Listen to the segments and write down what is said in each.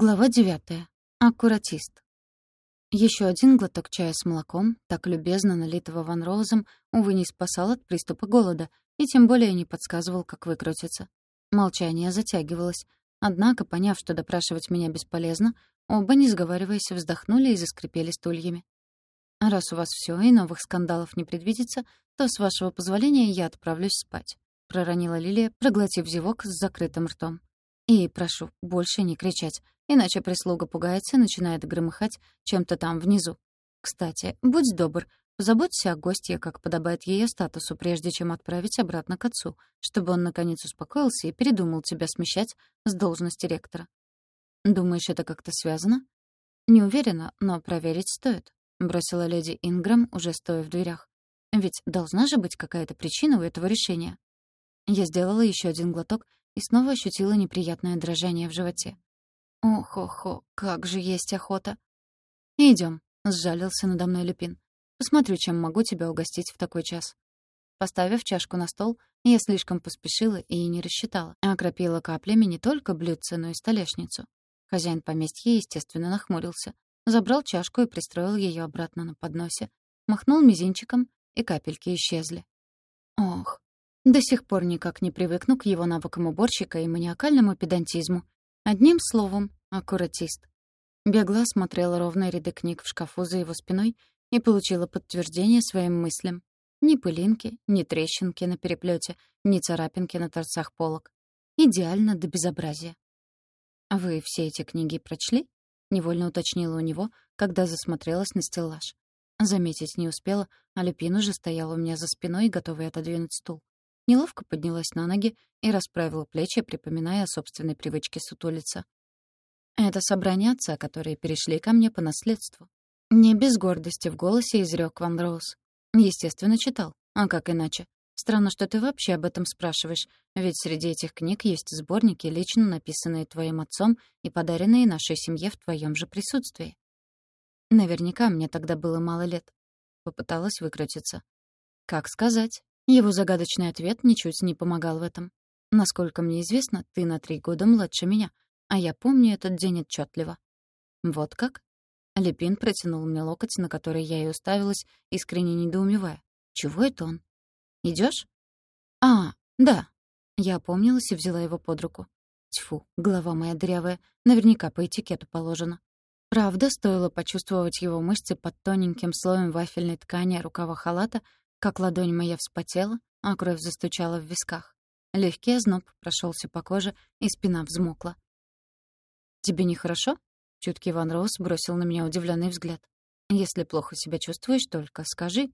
Глава девятая. Аккуратист. Еще один глоток чая с молоком, так любезно налитого Ван Роузом, увы, не спасал от приступа голода и тем более не подсказывал, как выкрутиться. Молчание затягивалось. Однако, поняв, что допрашивать меня бесполезно, оба, не сговариваясь, вздохнули и заскрипели стульями. «А «Раз у вас все и новых скандалов не предвидится, то, с вашего позволения, я отправлюсь спать», — проронила Лилия, проглотив зевок с закрытым ртом. «И прошу, больше не кричать, иначе прислуга пугается и начинает громыхать чем-то там внизу. Кстати, будь добр, Заботься о гостье, как подобает ее статусу, прежде чем отправить обратно к отцу, чтобы он, наконец, успокоился и передумал тебя смещать с должности ректора. Думаешь, это как-то связано? Не уверена, но проверить стоит, — бросила леди Инграм, уже стоя в дверях. Ведь должна же быть какая-то причина у этого решения. Я сделала еще один глоток и снова ощутила неприятное дрожание в животе. Ох-охо, как же есть охота. Идем, сжалился надо мной Люпин. Посмотрю, чем могу тебя угостить в такой час». Поставив чашку на стол, я слишком поспешила и не рассчитала, окропила каплями не только блюдце, но и столешницу. Хозяин поместья, естественно, нахмурился, забрал чашку и пристроил ее обратно на подносе, махнул мизинчиком, и капельки исчезли. Ох, до сих пор никак не привыкну к его навыкам уборщика и маниакальному педантизму. Одним словом, аккуратист. Бегло осмотрела ровные ряды книг в шкафу за его спиной и получила подтверждение своим мыслям. Ни пылинки, ни трещинки на переплете, ни царапинки на торцах полок. Идеально до безобразия. «А вы все эти книги прочли?» — невольно уточнила у него, когда засмотрелась на стеллаж. Заметить не успела, а Люпин уже стоял у меня за спиной, готовый отодвинуть стул. Неловко поднялась на ноги и расправила плечи, припоминая о собственной привычке сутулиться. Это собрание отца, которые перешли ко мне по наследству. Не без гордости в голосе изрёк Ван Роуз. Естественно, читал. А как иначе? Странно, что ты вообще об этом спрашиваешь, ведь среди этих книг есть сборники, лично написанные твоим отцом и подаренные нашей семье в твоем же присутствии. Наверняка мне тогда было мало лет. Попыталась выкрутиться. Как сказать? Его загадочный ответ ничуть не помогал в этом. Насколько мне известно, ты на три года младше меня, а я помню этот день отчетливо. Вот как? Лепин протянул мне локоть, на который я и уставилась, искренне недоумевая. «Чего это он?» Идешь? «А, да». Я опомнилась и взяла его под руку. Тьфу, голова моя дырявая, наверняка по этикету положено. Правда, стоило почувствовать его мышцы под тоненьким слоем вафельной ткани рукава халата, как ладонь моя вспотела, а кровь застучала в висках. Легкий озноб прошелся по коже, и спина взмокла. «Тебе нехорошо?» Чуткий Ван Роуз бросил на меня удивленный взгляд. «Если плохо себя чувствуешь, только скажи».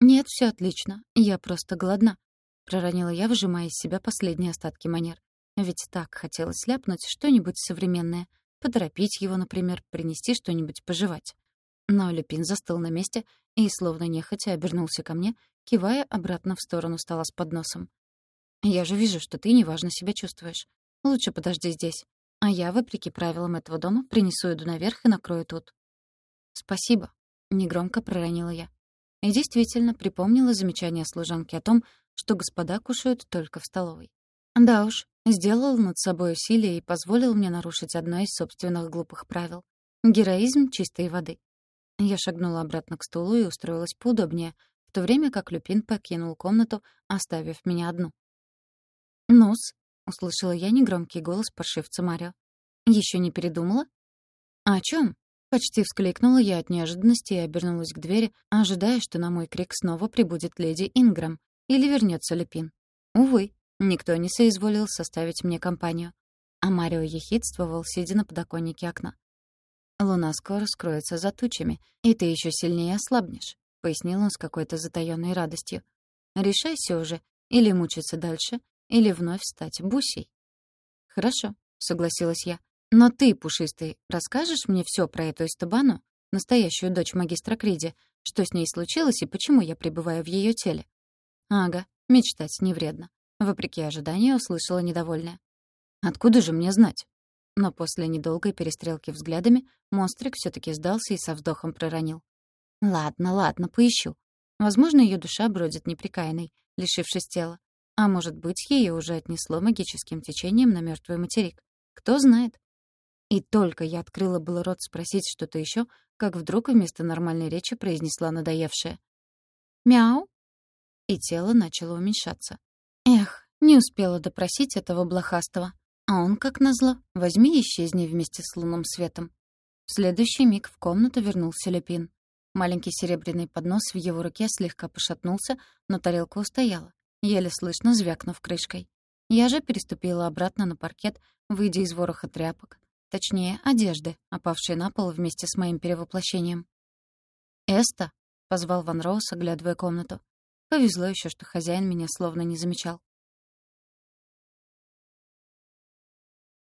«Нет, все отлично. Я просто голодна», — проронила я, выжимая из себя последние остатки манер. Ведь так хотелось ляпнуть что-нибудь современное. Поторопить его, например, принести что-нибудь пожевать. Но Люпин застыл на месте и, словно нехотя, обернулся ко мне, кивая обратно в сторону стола с подносом. «Я же вижу, что ты неважно себя чувствуешь. Лучше подожди здесь. А я, вопреки правилам этого дома, принесу еду наверх и накрою тут. «Спасибо», — негромко проронила я. И действительно припомнила замечание служанки о том, что господа кушают только в столовой. Да уж, сделал над собой усилие и позволил мне нарушить одно из собственных глупых правил. Героизм чистой воды. Я шагнула обратно к стулу и устроилась поудобнее, в то время как Люпин покинул комнату, оставив меня одну. «Ну-с, услышала я негромкий голос паршивца Марио. Еще не передумала? А о чем? Почти вскликнула я от неожиданности и обернулась к двери, ожидая, что на мой крик снова прибудет леди Инграм или вернется Лепин. Увы, никто не соизволил составить мне компанию. А Марио ехидствовал, сидя на подоконнике окна. «Луна скоро скроется за тучами, и ты еще сильнее ослабнешь», — пояснил он с какой-то затаённой радостью. «Решайся уже, или мучиться дальше, или вновь стать бусей. «Хорошо», — согласилась я. «Но ты, пушистый, расскажешь мне все про эту Эстебану, настоящую дочь магистра Криди, что с ней случилось и почему я пребываю в ее теле?» «Ага, мечтать не вредно», — вопреки ожиданию услышала недовольная. «Откуда же мне знать?» Но после недолгой перестрелки взглядами монстрик все таки сдался и со вздохом проронил. «Ладно, ладно, поищу. Возможно, ее душа бродит неприкаянной, лишившись тела. А может быть, ее уже отнесло магическим течением на мертвый материк. Кто знает? И только я открыла было рот спросить что-то еще, как вдруг вместо нормальной речи произнесла надоевшее. «Мяу!» И тело начало уменьшаться. Эх, не успела допросить этого блохастого. А он, как назло, возьми и исчезни вместе с лунным светом. В следующий миг в комнату вернулся Люпин. Маленький серебряный поднос в его руке слегка пошатнулся, но тарелка устояла, еле слышно звякнув крышкой. Я же переступила обратно на паркет, выйдя из вороха тряпок, точнее, одежды, опавшей на пол вместе с моим перевоплощением. «Эста!» — позвал Ван Роуз, оглядывая комнату. Повезло еще, что хозяин меня словно не замечал.